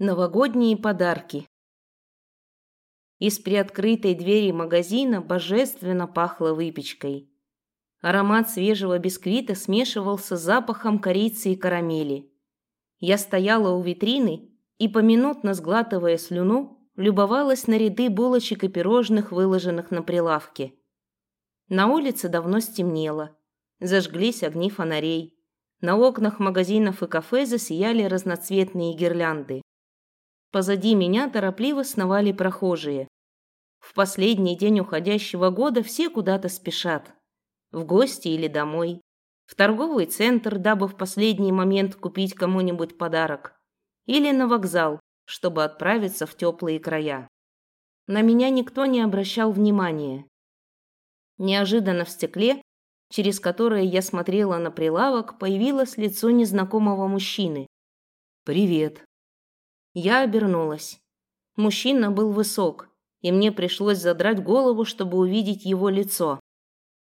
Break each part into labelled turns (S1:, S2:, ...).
S1: Новогодние подарки. Из приоткрытой двери магазина божественно пахло выпечкой. Аромат свежего бисквита смешивался с запахом корицы и карамели. Я стояла у витрины и, поминутно сглатывая слюну, любовалась на ряды булочек и пирожных, выложенных на прилавке. На улице давно стемнело. Зажглись огни фонарей. На окнах магазинов и кафе засияли разноцветные гирлянды. Позади меня торопливо сновали прохожие. В последний день уходящего года все куда-то спешат. В гости или домой. В торговый центр, дабы в последний момент купить кому-нибудь подарок. Или на вокзал, чтобы отправиться в теплые края. На меня никто не обращал внимания. Неожиданно в стекле, через которое я смотрела на прилавок, появилось лицо незнакомого мужчины. «Привет», я обернулась. Мужчина был высок, и мне пришлось задрать голову, чтобы увидеть его лицо.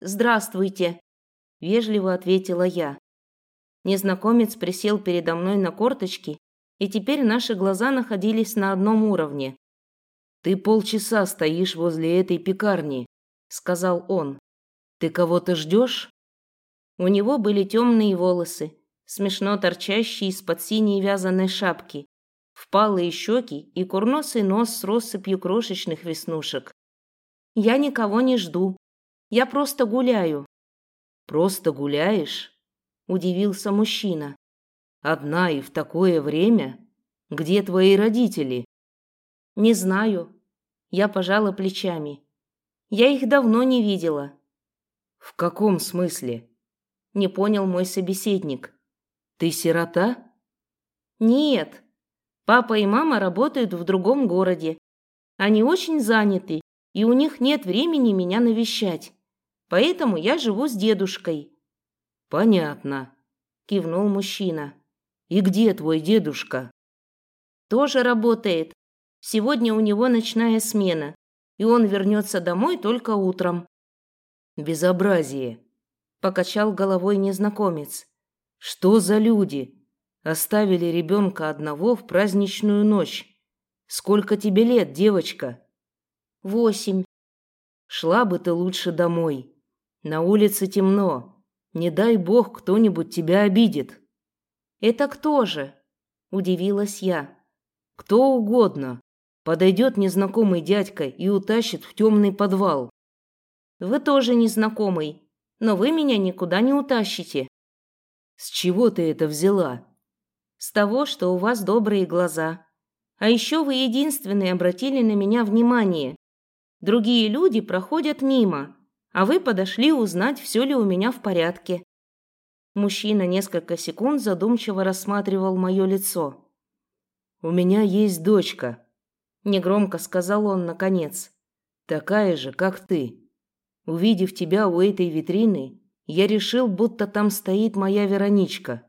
S1: «Здравствуйте», – вежливо ответила я. Незнакомец присел передо мной на корточки, и теперь наши глаза находились на одном уровне. «Ты полчаса стоишь возле этой пекарни», – сказал он. «Ты кого-то ждешь?» У него были темные волосы, смешно торчащие из-под синей вязаной шапки, впалые щеки и курносый нос с россыпью крошечных веснушек. «Я никого не жду. Я просто гуляю». «Просто гуляешь?» – удивился мужчина. «Одна и в такое время? Где твои родители?» «Не знаю». Я пожала плечами. «Я их давно не видела». «В каком смысле?» – не понял мой собеседник. «Ты сирота?» «Нет, Папа и мама работают в другом городе. Они очень заняты, и у них нет времени меня навещать. Поэтому я живу с дедушкой». «Понятно», – кивнул мужчина. «И где твой дедушка?» «Тоже работает. Сегодня у него ночная смена, и он вернется домой только утром». «Безобразие», – покачал головой незнакомец. «Что за люди? Оставили ребенка одного в праздничную ночь. Сколько тебе лет, девочка? Восемь. Шла бы ты лучше домой. На улице темно. Не дай бог кто-нибудь тебя обидит. Это кто же? Удивилась я. Кто угодно. Подойдет незнакомый дядька и утащит в темный подвал. Вы тоже незнакомый, но вы меня никуда не утащите. С чего ты это взяла? С того, что у вас добрые глаза. А еще вы единственные обратили на меня внимание. Другие люди проходят мимо, а вы подошли узнать, все ли у меня в порядке. Мужчина несколько секунд задумчиво рассматривал мое лицо. «У меня есть дочка», – негромко сказал он наконец. «Такая же, как ты. Увидев тебя у этой витрины, я решил, будто там стоит моя Вероничка.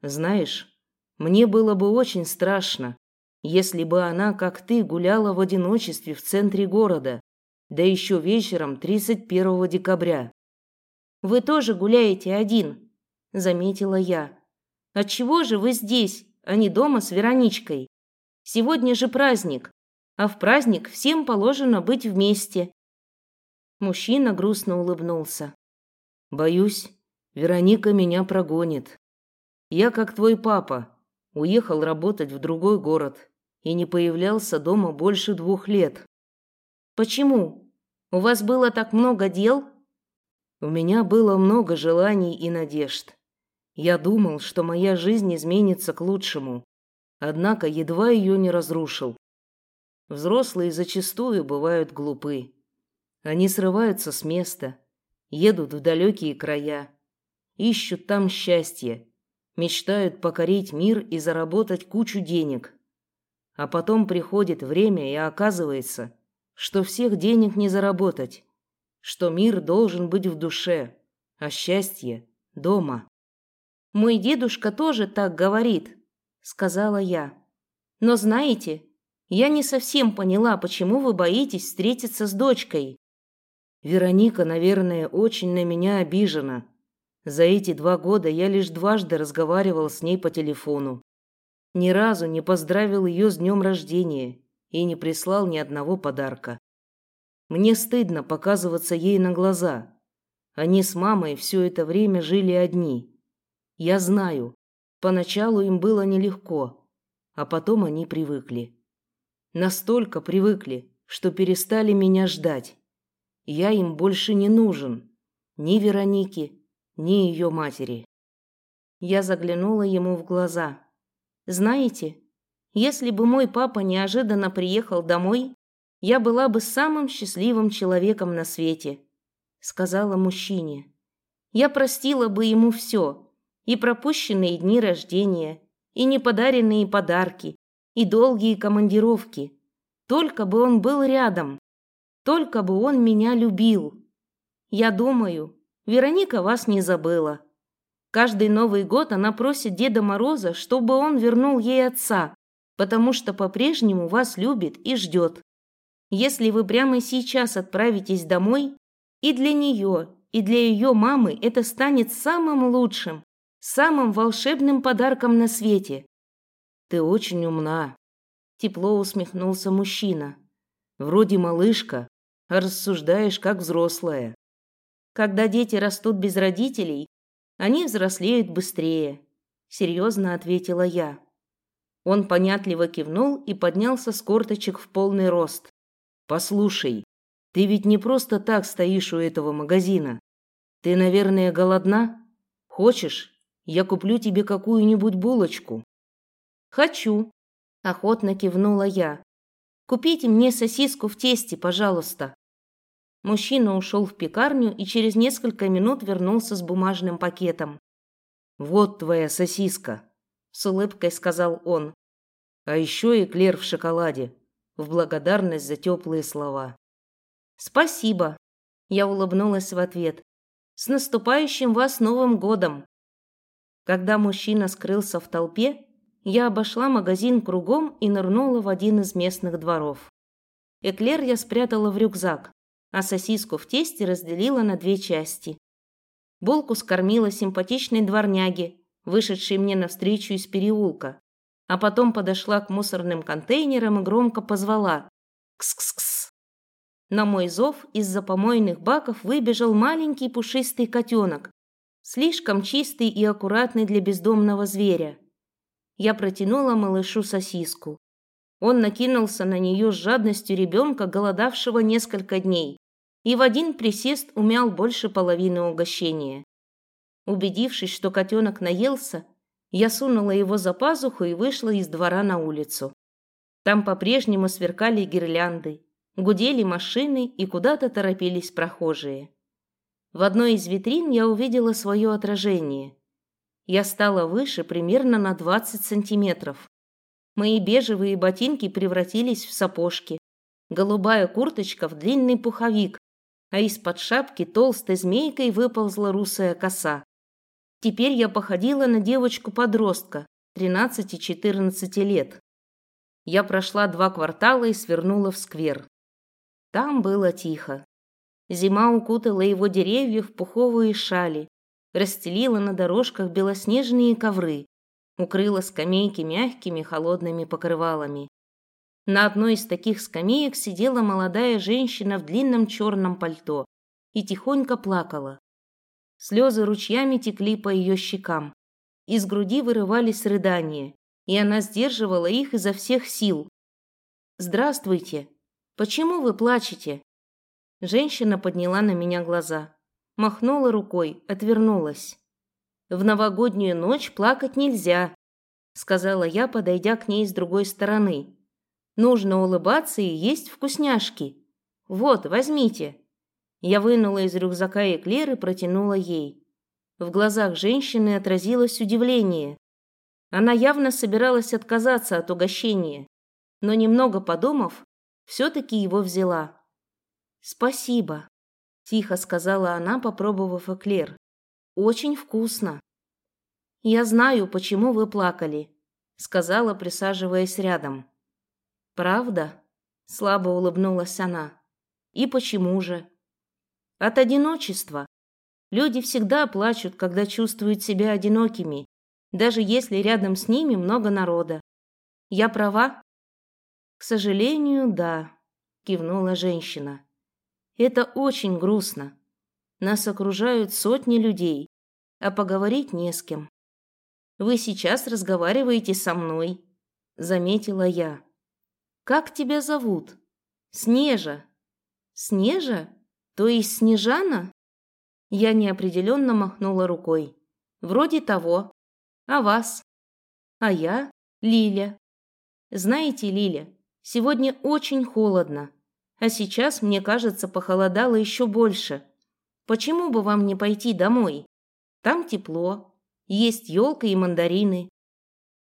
S1: Знаешь, мне было бы очень страшно, если бы она, как ты, гуляла в одиночестве в центре города, да еще вечером 31 декабря. Вы тоже гуляете один, заметила я. Отчего же вы здесь, а не дома с Вероничкой? Сегодня же праздник, а в праздник всем положено быть вместе. Мужчина грустно улыбнулся. Боюсь, Вероника меня прогонит. Я как твой папа, Уехал работать в другой город и не появлялся дома больше двух лет. Почему? У вас было так много дел? У меня было много желаний и надежд. Я думал, что моя жизнь изменится к лучшему, однако едва ее не разрушил. Взрослые зачастую бывают глупы. Они срываются с места, едут в далекие края, ищут там счастье мечтают покорить мир и заработать кучу денег. А потом приходит время и оказывается, что всех денег не заработать, что мир должен быть в душе, а счастье – дома. «Мой дедушка тоже так говорит», – сказала я. «Но знаете, я не совсем поняла, почему вы боитесь встретиться с дочкой». Вероника, наверное, очень на меня обижена, за эти два года я лишь дважды разговаривал с ней по телефону. Ни разу не поздравил ее с днем рождения и не прислал ни одного подарка. Мне стыдно показываться ей на глаза. Они с мамой все это время жили одни. Я знаю, поначалу им было нелегко, а потом они привыкли. Настолько привыкли, что перестали меня ждать. Я им больше не нужен. Ни Веронике, ни ее матери. Я заглянула ему в глаза. Знаете, если бы мой папа неожиданно приехал домой, я была бы самым счастливым человеком на свете, сказала мужчине. Я простила бы ему все, и пропущенные дни рождения, и неподаренные подарки, и долгие командировки. Только бы он был рядом, только бы он меня любил. Я думаю, Вероника вас не забыла. Каждый Новый год она просит Деда Мороза, чтобы он вернул ей отца, потому что по-прежнему вас любит и ждет. Если вы прямо сейчас отправитесь домой, и для нее, и для ее мамы это станет самым лучшим, самым волшебным подарком на свете. Ты очень умна, тепло усмехнулся мужчина. Вроде малышка, а рассуждаешь как взрослая. Когда дети растут без родителей, они взрослеют быстрее, серьезно ответила я. Он понятливо кивнул и поднялся с корточек в полный рост. Послушай, ты ведь не просто так стоишь у этого магазина. Ты, наверное, голодна? Хочешь, я куплю тебе какую-нибудь булочку? Хочу, охотно кивнула я. Купите мне сосиску в тесте, пожалуйста. Мужчина ушел в пекарню и через несколько минут вернулся с бумажным пакетом. «Вот твоя сосиска», – с улыбкой сказал он. «А еще эклер в шоколаде, в благодарность за теплые слова». «Спасибо», – я улыбнулась в ответ. «С наступающим вас Новым годом!» Когда мужчина скрылся в толпе, я обошла магазин кругом и нырнула в один из местных дворов. Эклер я спрятала в рюкзак, а сосиску в тесте разделила на две части. Булку скормила симпатичной дворняге, вышедшей мне навстречу из переулка, а потом подошла к мусорным контейнерам и громко позвала «Кс-кс-кс». На мой зов из-за помойных баков выбежал маленький пушистый котенок, слишком чистый и аккуратный для бездомного зверя. Я протянула малышу сосиску. Он накинулся на нее с жадностью ребенка, голодавшего несколько дней и в один присест умял больше половины угощения. Убедившись, что котенок наелся, я сунула его за пазуху и вышла из двора на улицу. Там по-прежнему сверкали гирлянды, гудели машины и куда-то торопились прохожие. В одной из витрин я увидела свое отражение. Я стала выше примерно на 20 сантиметров. Мои бежевые ботинки превратились в сапожки, голубая курточка в длинный пуховик, а из-под шапки толстой змейкой выползла русая коса. Теперь я походила на девочку-подростка, 13-14 лет. Я прошла два квартала и свернула в сквер. Там было тихо. Зима укутала его деревья в пуховые шали, расстелила на дорожках белоснежные ковры, укрыла скамейки мягкими холодными покрывалами. На одной из таких скамеек сидела молодая женщина в длинном черном пальто и тихонько плакала. Слезы ручьями текли по ее щекам. Из груди вырывались рыдания, и она сдерживала их изо всех сил. «Здравствуйте! Почему вы плачете?» Женщина подняла на меня глаза, махнула рукой, отвернулась. «В новогоднюю ночь плакать нельзя», — сказала я, подойдя к ней с другой стороны. Нужно улыбаться и есть вкусняшки. Вот, возьмите. Я вынула из рюкзака эклер и протянула ей. В глазах женщины отразилось удивление. Она явно собиралась отказаться от угощения, но немного подумав, все-таки его взяла. «Спасибо», – тихо сказала она, попробовав эклер. «Очень вкусно». «Я знаю, почему вы плакали», – сказала, присаживаясь рядом. «Правда?» – слабо улыбнулась она. «И почему же?» «От одиночества. Люди всегда плачут, когда чувствуют себя одинокими. даже если рядом с ними много народа. Я права? К сожалению, да, кивнула женщина. Это очень грустно. Нас окружают сотни людей, а поговорить не с кем. Вы сейчас разговариваете со мной, заметила я. Как тебя зовут? Снежа. Снежа? То есть Снежана? Я неопределенно махнула рукой. Вроде того. А вас? А я Лиля. Знаете, Лиля, сегодня очень холодно, а сейчас, мне кажется, похолодало еще больше. Почему бы вам не пойти домой? Там тепло, есть елка и мандарины.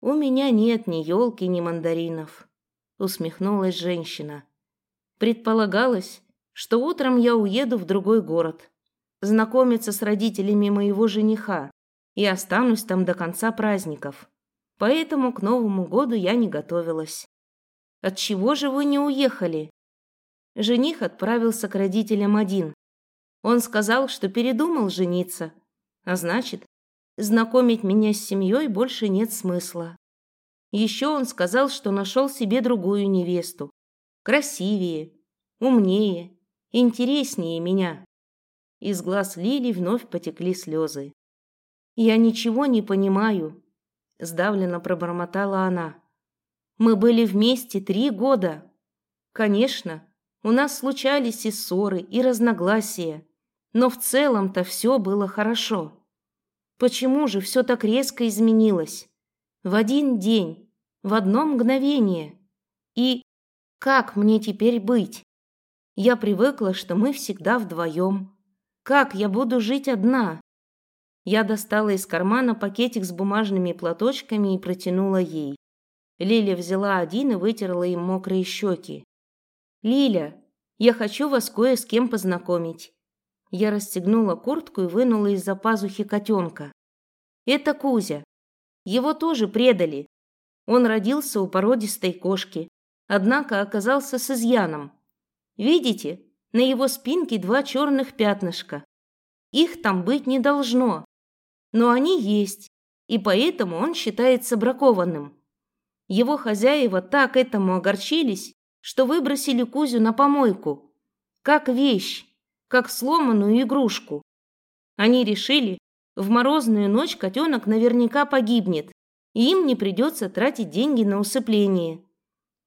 S1: У меня нет ни елки, ни мандаринов, усмехнулась женщина. Предполагалось, что утром я уеду в другой город, знакомиться с родителями моего жениха и останусь там до конца праздников. Поэтому к Новому году я не готовилась. От чего же вы не уехали? Жених отправился к родителям один. Он сказал, что передумал жениться, а значит, знакомить меня с семьей больше нет смысла. Еще он сказал, что нашел себе другую невесту, красивее, умнее, интереснее меня. Из глаз Лили вновь потекли слезы. «Я ничего не понимаю», – сдавленно пробормотала она. «Мы были вместе три года. Конечно, у нас случались и ссоры, и разногласия, но в целом-то все было хорошо. Почему же все так резко изменилось? В один день, в одно мгновение. И как мне теперь быть? Я привыкла, что мы всегда вдвоем. Как я буду жить одна? Я достала из кармана пакетик с бумажными платочками и протянула ей. Лиля взяла один и вытерла им мокрые щеки. «Лиля, я хочу вас кое с кем познакомить». Я расстегнула куртку и вынула из-за пазухи котенка. «Это Кузя. Его тоже предали. Он родился у породистой кошки, однако оказался с изъяном. Видите, на его спинке два черных пятнышка. Их там быть не должно но они есть, и поэтому он считается бракованным. Его хозяева так этому огорчились, что выбросили Кузю на помойку, как вещь, как сломанную игрушку. Они решили, в морозную ночь котенок наверняка погибнет, и им не придется тратить деньги на усыпление.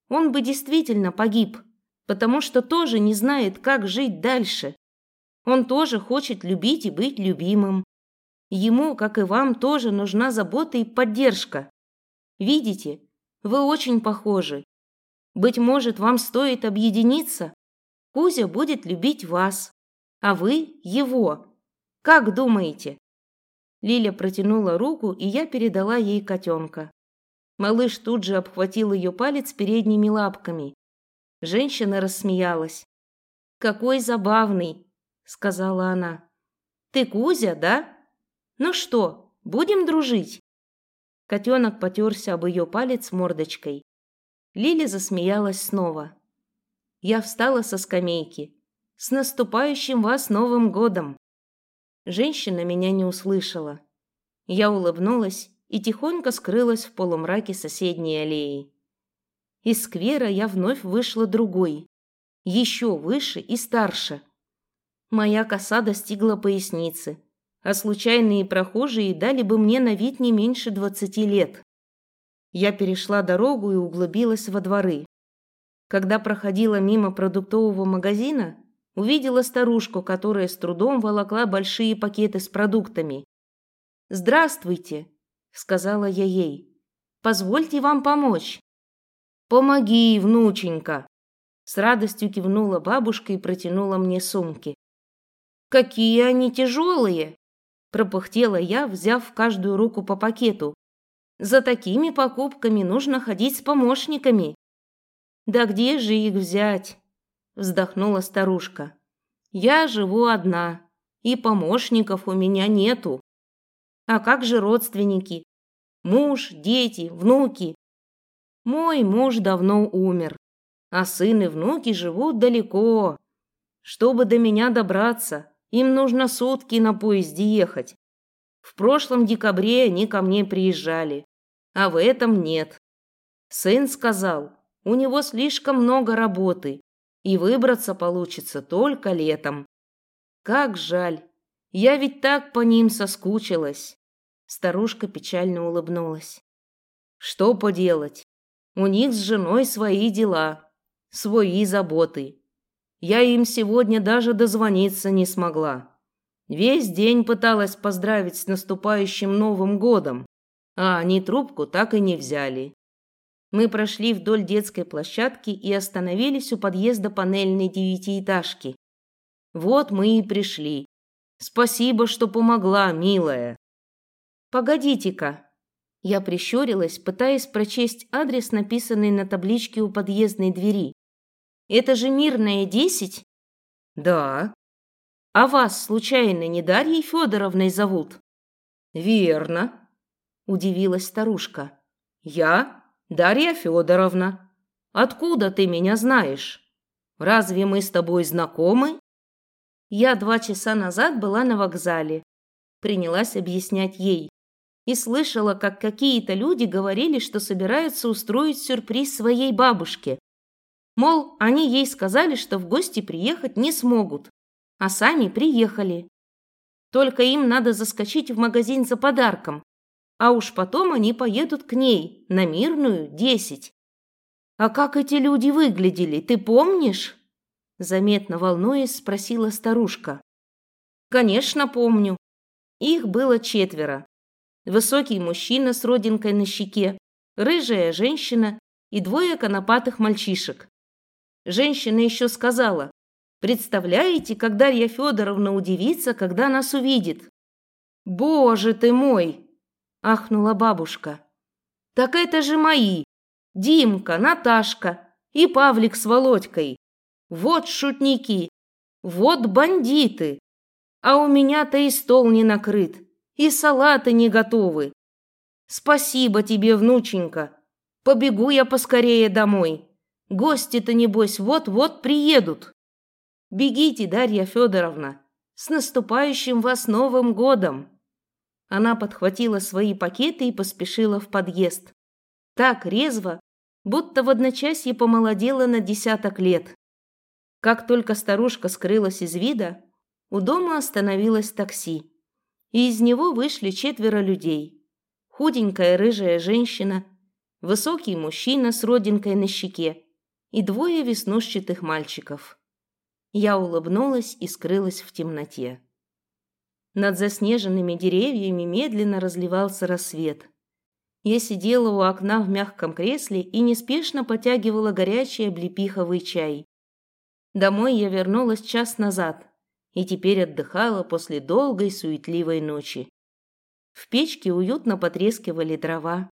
S1: Он бы действительно погиб, потому что тоже не знает, как жить дальше. Он тоже хочет любить и быть любимым. Ему, как и вам, тоже нужна забота и поддержка. Видите, вы очень похожи. Быть может, вам стоит объединиться? Кузя будет любить вас, а вы его. Как думаете?» Лиля протянула руку, и я передала ей котенка. Малыш тут же обхватил ее палец передними лапками. Женщина рассмеялась. «Какой забавный!» — сказала она. «Ты Кузя, да?» Ну что, будем дружить?» Котенок потерся об ее палец мордочкой. Лили засмеялась снова. Я встала со скамейки. «С наступающим вас Новым годом!» Женщина меня не услышала. Я улыбнулась и тихонько скрылась в полумраке соседней аллеи. Из сквера я вновь вышла другой, еще выше и старше. Моя коса достигла поясницы, а случайные прохожие дали бы мне на вид не меньше двадцати лет. Я перешла дорогу и углубилась во дворы. Когда проходила мимо продуктового магазина, увидела старушку, которая с трудом волокла большие пакеты с продуктами. «Здравствуйте», — сказала я ей. «Позвольте вам помочь». «Помоги, внученька», — с радостью кивнула бабушка и протянула мне сумки. «Какие они тяжелые!» пропыхтела я, взяв каждую руку по пакету. За такими покупками нужно ходить с помощниками. Да где же их взять? Вздохнула старушка. Я живу одна, и помощников у меня нету. А как же родственники? Муж, дети, внуки? Мой муж давно умер, а сын и внуки живут далеко. Чтобы до меня добраться, им нужно сутки на поезде ехать. В прошлом декабре они ко мне приезжали, а в этом нет. Сын сказал, у него слишком много работы, и выбраться получится только летом. Как жаль, я ведь так по ним соскучилась. Старушка печально улыбнулась. Что поделать? У них с женой свои дела, свои заботы. Я им сегодня даже дозвониться не смогла. Весь день пыталась поздравить с наступающим Новым годом, а они трубку так и не взяли. Мы прошли вдоль детской площадки и остановились у подъезда панельной девятиэтажки. Вот мы и пришли. Спасибо, что помогла, милая. Погодите-ка. Я прищурилась, пытаясь прочесть адрес, написанный на табличке у подъездной двери. Это же Мирная, 10? Да. А вас, случайно, не Дарьей Федоровной зовут? Верно, удивилась старушка. Я Дарья Федоровна. Откуда ты меня знаешь? Разве мы с тобой знакомы? Я два часа назад была на вокзале. Принялась объяснять ей. И слышала, как какие-то люди говорили, что собираются устроить сюрприз своей бабушке. Мол, они ей сказали, что в гости приехать не смогут, а сами приехали. Только им надо заскочить в магазин за подарком, а уж потом они поедут к ней, на Мирную, десять. А как эти люди выглядели, ты помнишь? Заметно волнуясь, спросила старушка. Конечно, помню. Их было четверо. Высокий мужчина с родинкой на щеке, рыжая женщина и двое конопатых мальчишек. Женщина еще сказала, «Представляете, как Дарья Федоровна удивится, когда нас увидит?» «Боже ты мой!» – ахнула бабушка. «Так это же мои! Димка, Наташка и Павлик с Володькой! Вот шутники! Вот бандиты! А у меня-то и стол не накрыт, и салаты не готовы! Спасибо тебе, внученька! Побегу я поскорее домой!» Гости-то, небось, вот-вот приедут. Бегите, Дарья Федоровна. С наступающим вас Новым годом!» Она подхватила свои пакеты и поспешила в подъезд. Так резво, будто в одночасье помолодела на десяток лет. Как только старушка скрылась из вида, у дома остановилось такси, и из него вышли четверо людей. Худенькая рыжая женщина, высокий мужчина с родинкой на щеке и двое веснушчатых мальчиков. Я улыбнулась и скрылась в темноте. Над заснеженными деревьями медленно разливался рассвет. Я сидела у окна в мягком кресле и неспешно потягивала горячий облепиховый чай. Домой я вернулась час назад и теперь отдыхала после долгой суетливой ночи. В печке уютно потрескивали дрова,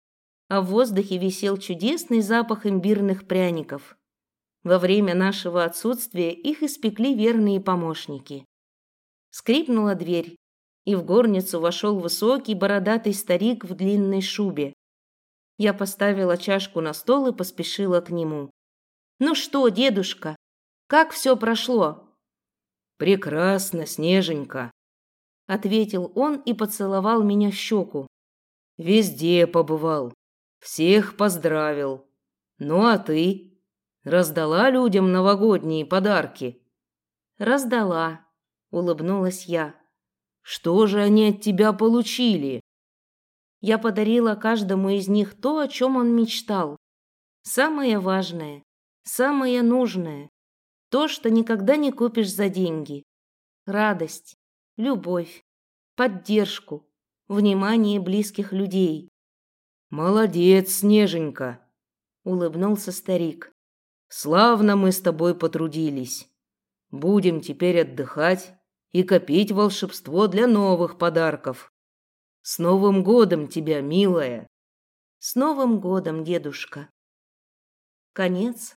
S1: а в воздухе висел чудесный запах имбирных пряников. Во время нашего отсутствия их испекли верные помощники. Скрипнула дверь, и в горницу вошел высокий бородатый старик в длинной шубе. Я поставила чашку на стол и поспешила к нему. «Ну что, дедушка, как все прошло?» «Прекрасно, Снеженька», — ответил он и поцеловал меня в щеку. «Везде побывал, всех поздравил. Ну а ты?» Раздала людям новогодние подарки?» «Раздала», — улыбнулась я. «Что же они от тебя получили?» Я подарила каждому из них то, о чем он мечтал. Самое важное, самое нужное. То, что никогда не купишь за деньги. Радость, любовь, поддержку, внимание близких людей. «Молодец, Снеженька!» — улыбнулся старик. Славно мы с тобой потрудились. Будем теперь отдыхать и копить волшебство для новых подарков. С Новым годом тебя, милая! С Новым годом, дедушка! Конец